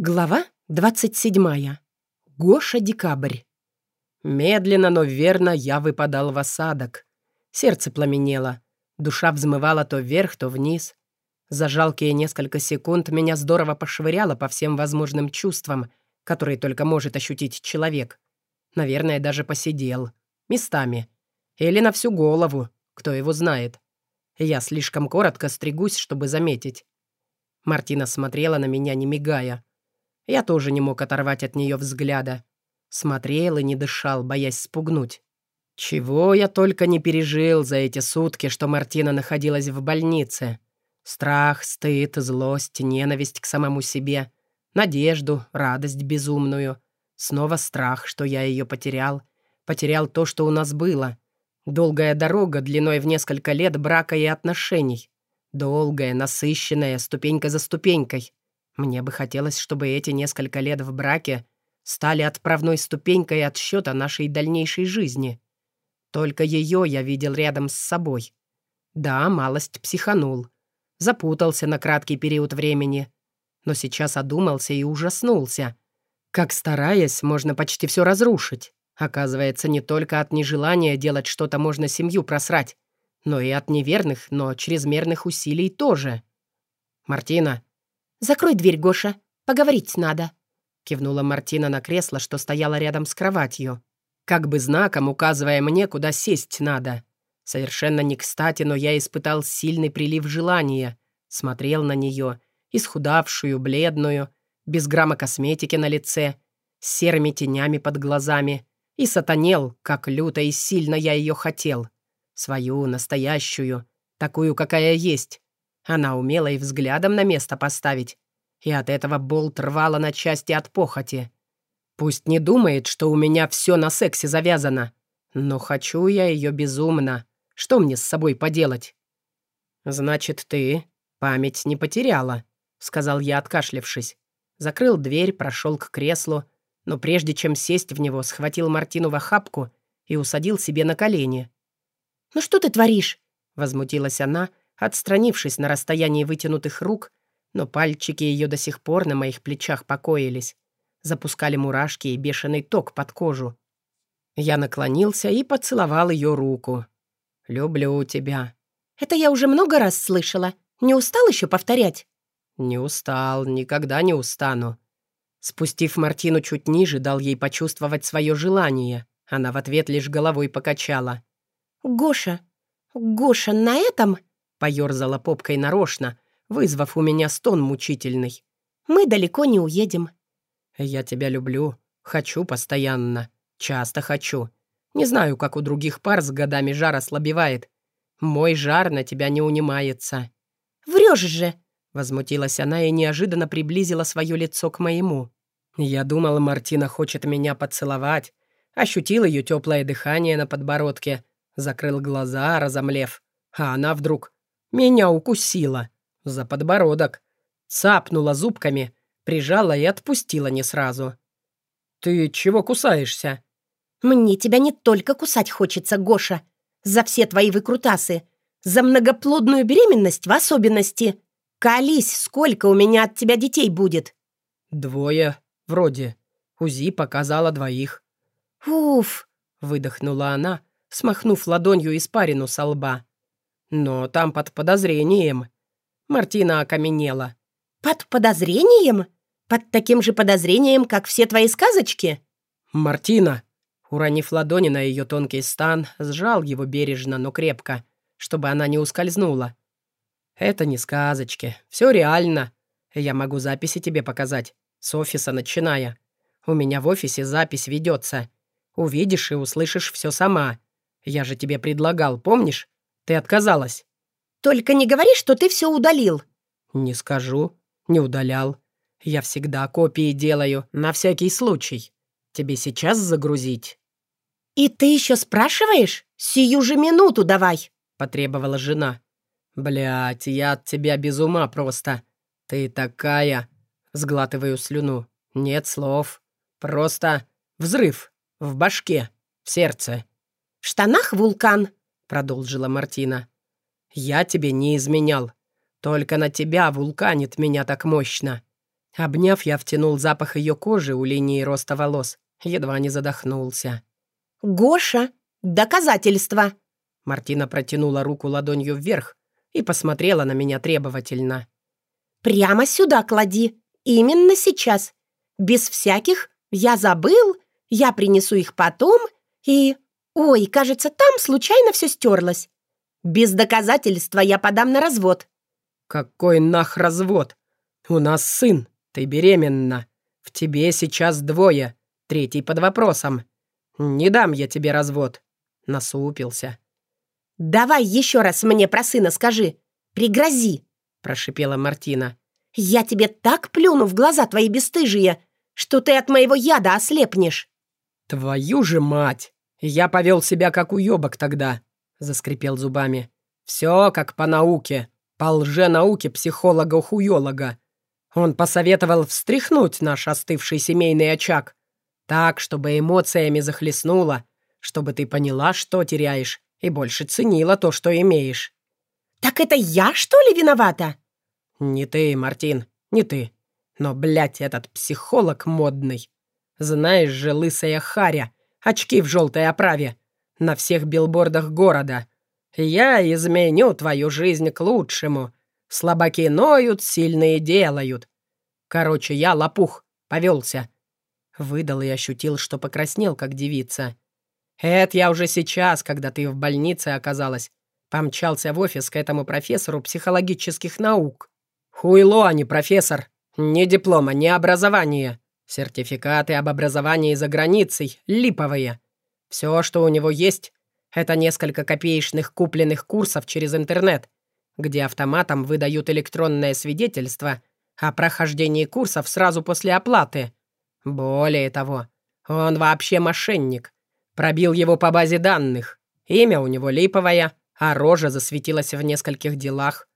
Глава 27. Гоша Декабрь. Медленно, но верно я выпадал в осадок. Сердце пламенело. Душа взмывала то вверх, то вниз. За жалкие несколько секунд меня здорово пошвыряло по всем возможным чувствам, которые только может ощутить человек. Наверное, даже посидел. Местами. Или на всю голову, кто его знает. Я слишком коротко стригусь, чтобы заметить. Мартина смотрела на меня, не мигая. Я тоже не мог оторвать от нее взгляда. Смотрел и не дышал, боясь спугнуть. Чего я только не пережил за эти сутки, что Мартина находилась в больнице. Страх, стыд, злость, ненависть к самому себе, надежду, радость безумную. Снова страх, что я ее потерял. Потерял то, что у нас было. Долгая дорога длиной в несколько лет брака и отношений. Долгая, насыщенная, ступенька за ступенькой. Мне бы хотелось, чтобы эти несколько лет в браке стали отправной ступенькой отсчета нашей дальнейшей жизни. Только ее я видел рядом с собой. Да, малость психанул. Запутался на краткий период времени. Но сейчас одумался и ужаснулся. Как стараясь, можно почти все разрушить. Оказывается, не только от нежелания делать что-то можно семью просрать, но и от неверных, но чрезмерных усилий тоже. «Мартина, «Закрой дверь, Гоша. Поговорить надо», — кивнула Мартина на кресло, что стояло рядом с кроватью. Как бы знаком указывая мне, куда сесть надо. Совершенно не кстати, но я испытал сильный прилив желания. Смотрел на нее, исхудавшую, бледную, без грамма косметики на лице, с серыми тенями под глазами, и сатанел, как люто и сильно я ее хотел. Свою, настоящую, такую, какая есть, она умела и взглядом на место поставить. И от этого болт рвала на части от похоти. Пусть не думает, что у меня все на сексе завязано. Но хочу я ее безумно. Что мне с собой поделать? «Значит, ты память не потеряла», — сказал я, откашлявшись. Закрыл дверь, прошел к креслу, но прежде чем сесть в него, схватил Мартину в охапку и усадил себе на колени. «Ну что ты творишь?» — возмутилась она, отстранившись на расстоянии вытянутых рук, но пальчики ее до сих пор на моих плечах покоились, запускали мурашки и бешеный ток под кожу. Я наклонился и поцеловал ее руку. «Люблю тебя». «Это я уже много раз слышала. Не устал еще повторять?» «Не устал, никогда не устану». Спустив Мартину чуть ниже, дал ей почувствовать свое желание. Она в ответ лишь головой покачала. «Гоша, Гоша, на этом...» Поёрзала попкой нарочно, вызвав у меня стон мучительный. «Мы далеко не уедем». «Я тебя люблю. Хочу постоянно. Часто хочу. Не знаю, как у других пар с годами жар ослабевает. Мой жар на тебя не унимается». «Врёшь же!» — возмутилась она и неожиданно приблизила свое лицо к моему. Я думала, Мартина хочет меня поцеловать. Ощутил ее теплое дыхание на подбородке, закрыл глаза, разомлев. А она вдруг меня укусила. За подбородок. Цапнула зубками, прижала и отпустила не сразу. «Ты чего кусаешься?» «Мне тебя не только кусать хочется, Гоша. За все твои выкрутасы. За многоплодную беременность в особенности. Колись, сколько у меня от тебя детей будет?» «Двое, вроде. УЗИ показала двоих». «Уф!» — выдохнула она, смахнув ладонью испарину со лба. Но там под подозрением. Мартина окаменела. Под подозрением? Под таким же подозрением, как все твои сказочки? Мартина, уронив ладони на ее тонкий стан, сжал его бережно, но крепко, чтобы она не ускользнула. Это не сказочки, все реально. Я могу записи тебе показать, с офиса начиная. У меня в офисе запись ведется. Увидишь и услышишь все сама. Я же тебе предлагал, помнишь? Ты отказалась». «Только не говори, что ты все удалил». «Не скажу. Не удалял. Я всегда копии делаю, на всякий случай. Тебе сейчас загрузить?» «И ты еще спрашиваешь? Сию же минуту давай!» — потребовала жена. Блять, я от тебя без ума просто. Ты такая...» Сглатываю слюну. Нет слов. Просто взрыв. В башке. В сердце. «В штанах вулкан?» Продолжила Мартина. «Я тебе не изменял. Только на тебя вулканит меня так мощно. Обняв, я втянул запах ее кожи у линии роста волос. Едва не задохнулся. «Гоша, доказательства!» Мартина протянула руку ладонью вверх и посмотрела на меня требовательно. «Прямо сюда клади. Именно сейчас. Без всяких «я забыл», «я принесу их потом» и «ой, кажется, там случайно все стерлось». Без доказательства я подам на развод». «Какой нах развод? У нас сын, ты беременна. В тебе сейчас двое, третий под вопросом. Не дам я тебе развод». Насупился. «Давай еще раз мне про сына скажи. Пригрози», — прошипела Мартина. «Я тебе так плюну в глаза твои бесстыжие, что ты от моего яда ослепнешь». «Твою же мать! Я повел себя как уебок тогда», — заскрипел зубами. «Все как по науке, по лженауке психолога-хуёлога. Он посоветовал встряхнуть наш остывший семейный очаг, так, чтобы эмоциями захлестнуло, чтобы ты поняла, что теряешь, и больше ценила то, что имеешь». «Так это я, что ли, виновата?» «Не ты, Мартин, не ты. Но, блядь, этот психолог модный. Знаешь же, лысая харя, очки в желтой оправе, на всех билбордах города. Я изменю твою жизнь к лучшему. Слабаки ноют, сильные делают. Короче, я лопух, повелся. Выдал и ощутил, что покраснел, как девица. Это я уже сейчас, когда ты в больнице оказалась, помчался в офис к этому профессору психологических наук. Хуйло, а не профессор. Ни диплома, ни образования. Сертификаты об образовании за границей, липовые. Все, что у него есть, это несколько копеечных купленных курсов через интернет, где автоматом выдают электронное свидетельство о прохождении курсов сразу после оплаты. Более того, он вообще мошенник. Пробил его по базе данных. Имя у него липовое, а рожа засветилась в нескольких делах.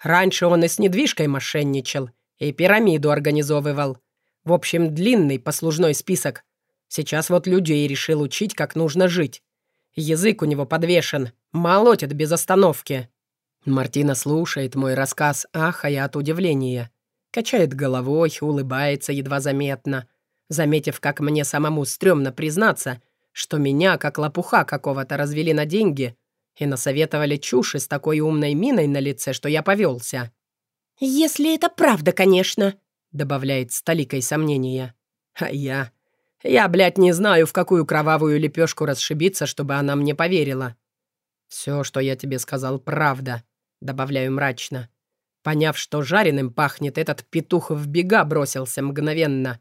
Раньше он и с недвижкой мошенничал, и пирамиду организовывал. В общем, длинный послужной список. Сейчас вот людей решил учить, как нужно жить. Язык у него подвешен, молотит без остановки. Мартина слушает мой рассказ, ахая от удивления. Качает головой, улыбается едва заметно, заметив, как мне самому стрёмно признаться, что меня, как лопуха какого-то, развели на деньги и насоветовали чуши с такой умной миной на лице, что я повелся. «Если это правда, конечно», добавляет с толикой сомнения. А я... Я, блядь, не знаю, в какую кровавую лепешку расшибиться, чтобы она мне поверила. Все, что я тебе сказал, правда, добавляю мрачно. Поняв, что жареным пахнет, этот петух в бега бросился мгновенно.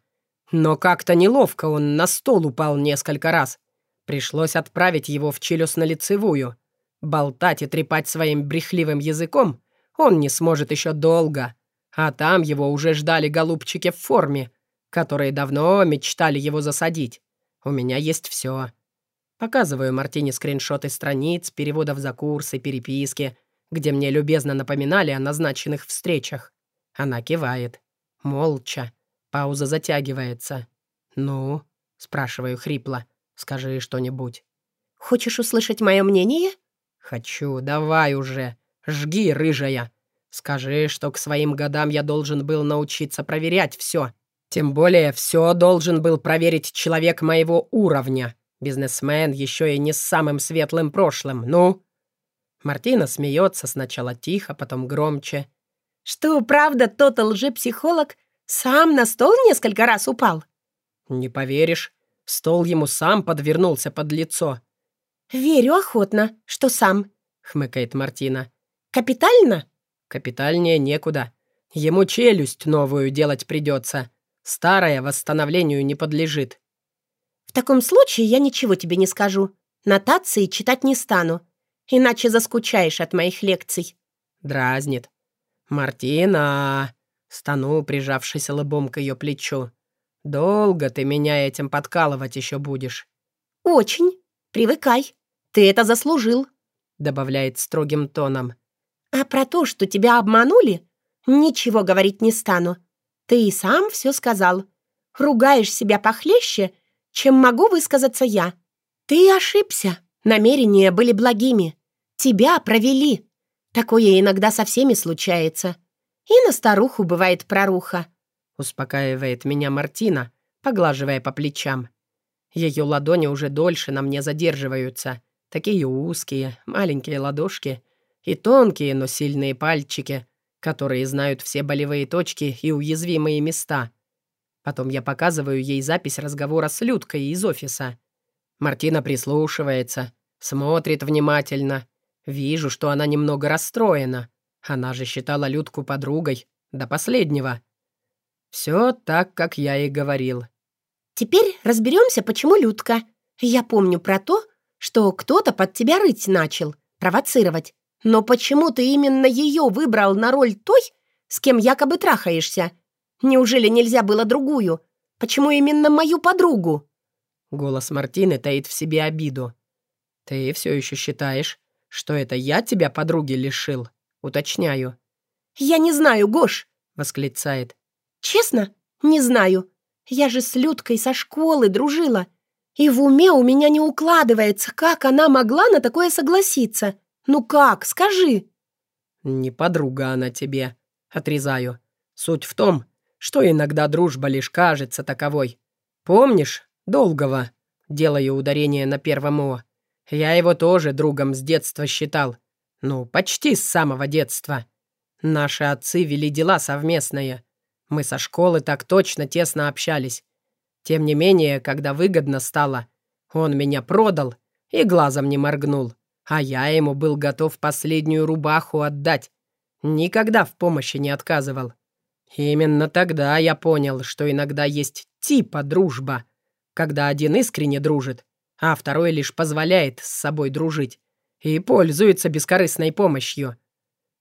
Но как-то неловко он на стол упал несколько раз. Пришлось отправить его в челюстно-лицевую. Болтать и трепать своим брехливым языком он не сможет еще долго. А там его уже ждали голубчики в форме, которые давно мечтали его засадить. У меня есть все. Показываю Мартине скриншоты страниц, переводов за курсы, переписки, где мне любезно напоминали о назначенных встречах. Она кивает. Молча. Пауза затягивается. «Ну?» — спрашиваю хрипло. «Скажи что-нибудь». «Хочешь услышать мое мнение?» «Хочу. Давай уже. Жги, рыжая. Скажи, что к своим годам я должен был научиться проверять все. Тем более все должен был проверить человек моего уровня. Бизнесмен еще и не с самым светлым прошлым. Ну?» Мартина смеется сначала тихо, потом громче. «Что, правда, тот лжепсихолог сам на стол несколько раз упал?» «Не поверишь, стол ему сам подвернулся под лицо». «Верю охотно, что сам», — хмыкает Мартина. «Капитально?» Капитальнее некуда. Ему челюсть новую делать придется. Старая восстановлению не подлежит. В таком случае я ничего тебе не скажу. Нотации читать не стану. Иначе заскучаешь от моих лекций. Дразнит. «Мартина!» Стану, прижавшись лбом к ее плечу. «Долго ты меня этим подкалывать еще будешь?» «Очень. Привыкай. Ты это заслужил», — добавляет строгим тоном. А про то, что тебя обманули, ничего говорить не стану. Ты и сам все сказал. Ругаешь себя похлеще, чем могу высказаться я. Ты ошибся. Намерения были благими. Тебя провели. Такое иногда со всеми случается. И на старуху бывает проруха. Успокаивает меня Мартина, поглаживая по плечам. Ее ладони уже дольше на мне задерживаются. Такие узкие, маленькие ладошки и тонкие, но сильные пальчики, которые знают все болевые точки и уязвимые места. Потом я показываю ей запись разговора с Людкой из офиса. Мартина прислушивается, смотрит внимательно. Вижу, что она немного расстроена. Она же считала Людку подругой до последнего. Все так, как я и говорил. Теперь разберемся, почему Людка. Я помню про то, что кто-то под тебя рыть начал, провоцировать. Но почему ты именно ее выбрал на роль той, с кем якобы трахаешься? Неужели нельзя было другую? Почему именно мою подругу?» Голос Мартины таит в себе обиду. «Ты все еще считаешь, что это я тебя подруги лишил?» Уточняю. «Я не знаю, Гош!» — восклицает. «Честно? Не знаю. Я же с Людкой со школы дружила. И в уме у меня не укладывается, как она могла на такое согласиться. Ну как, скажи?» «Не подруга она тебе», — отрезаю. «Суть в том, что иногда дружба лишь кажется таковой. Помнишь Долгого?» Делаю ударение на первом «о». Я его тоже другом с детства считал. Ну, почти с самого детства. Наши отцы вели дела совместные. Мы со школы так точно тесно общались. Тем не менее, когда выгодно стало, он меня продал и глазом не моргнул, а я ему был готов последнюю рубаху отдать. Никогда в помощи не отказывал. Именно тогда я понял, что иногда есть типа дружба, когда один искренне дружит, а второй лишь позволяет с собой дружить и пользуется бескорыстной помощью.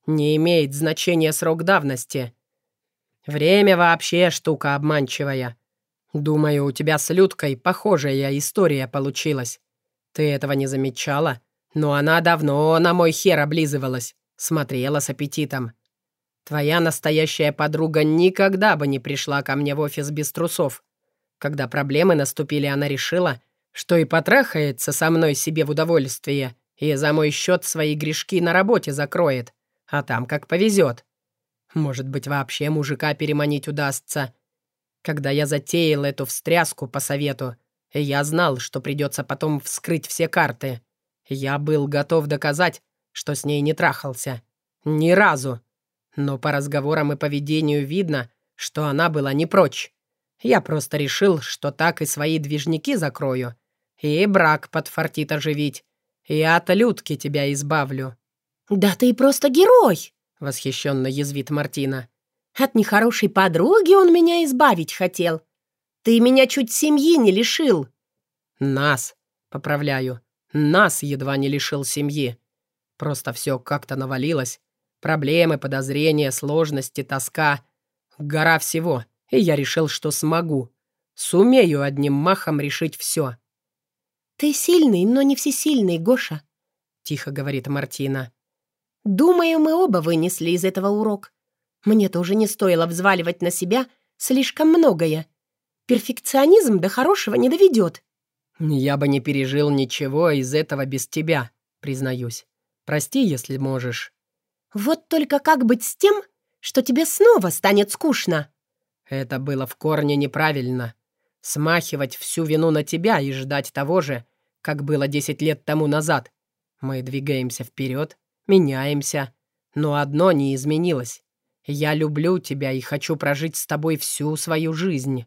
Не имеет значения срок давности. Время вообще штука обманчивая. Думаю, у тебя с Людкой похожая история получилась. Ты этого не замечала? Но она давно на мой хер облизывалась, смотрела с аппетитом. Твоя настоящая подруга никогда бы не пришла ко мне в офис без трусов. Когда проблемы наступили, она решила, что и потрахается со мной себе в удовольствие, и за мой счет свои грешки на работе закроет, а там как повезет. Может быть, вообще мужика переманить удастся. Когда я затеял эту встряску по совету, я знал, что придется потом вскрыть все карты. Я был готов доказать, что с ней не трахался. Ни разу. Но по разговорам и поведению видно, что она была не прочь. Я просто решил, что так и свои движники закрою. И брак подфартит оживить. И от Людки тебя избавлю». «Да ты просто герой!» — восхищенно язвит Мартина. «От нехорошей подруги он меня избавить хотел. Ты меня чуть семьи не лишил». «Нас», — поправляю, — «нас едва не лишил семьи. Просто все как-то навалилось. Проблемы, подозрения, сложности, тоска. Гора всего. И я решил, что смогу. Сумею одним махом решить все». «Ты сильный, но не всесильный, Гоша», — тихо говорит Мартина. Думаю, мы оба вынесли из этого урок. Мне тоже не стоило взваливать на себя слишком многое. Перфекционизм до хорошего не доведет. Я бы не пережил ничего из этого без тебя, признаюсь. Прости, если можешь. Вот только как быть с тем, что тебе снова станет скучно? Это было в корне неправильно. Смахивать всю вину на тебя и ждать того же, как было десять лет тому назад. Мы двигаемся вперед, меняемся. Но одно не изменилось. Я люблю тебя и хочу прожить с тобой всю свою жизнь.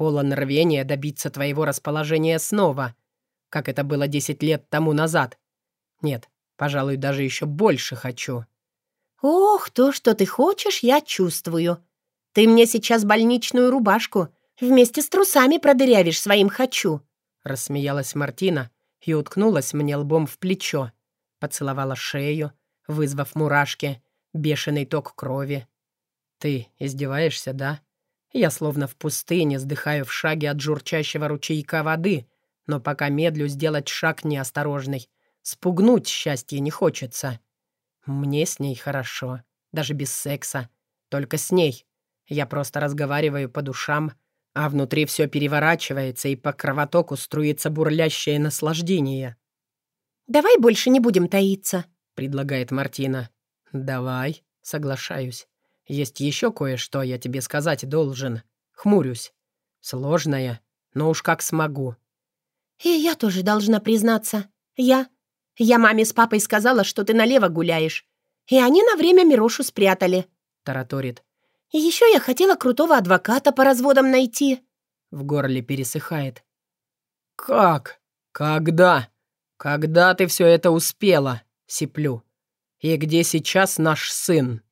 Полон рвения добиться твоего расположения снова, как это было десять лет тому назад. Нет, пожалуй, даже еще больше хочу. Ох, то, что ты хочешь, я чувствую. Ты мне сейчас больничную рубашку вместе с трусами продырявишь своим «хочу», — рассмеялась Мартина и уткнулась мне лбом в плечо, поцеловала шею, вызвав мурашки, бешеный ток крови. «Ты издеваешься, да? Я словно в пустыне сдыхаю в шаге от журчащего ручейка воды, но пока медлю сделать шаг неосторожный. Спугнуть счастье не хочется. Мне с ней хорошо, даже без секса. Только с ней. Я просто разговариваю по душам, а внутри все переворачивается, и по кровотоку струится бурлящее наслаждение. «Давай больше не будем таиться», — предлагает Мартина. «Давай», — соглашаюсь. «Есть еще кое-что я тебе сказать должен». Хмурюсь. Сложная, но уж как смогу. И я тоже должна признаться. Я... Я маме с папой сказала, что ты налево гуляешь. И они на время Мирошу спрятали. Тараторит. И еще я хотела крутого адвоката по разводам найти. В горле пересыхает. «Как? Когда? Когда ты все это успела?» — сиплю. «И где сейчас наш сын?»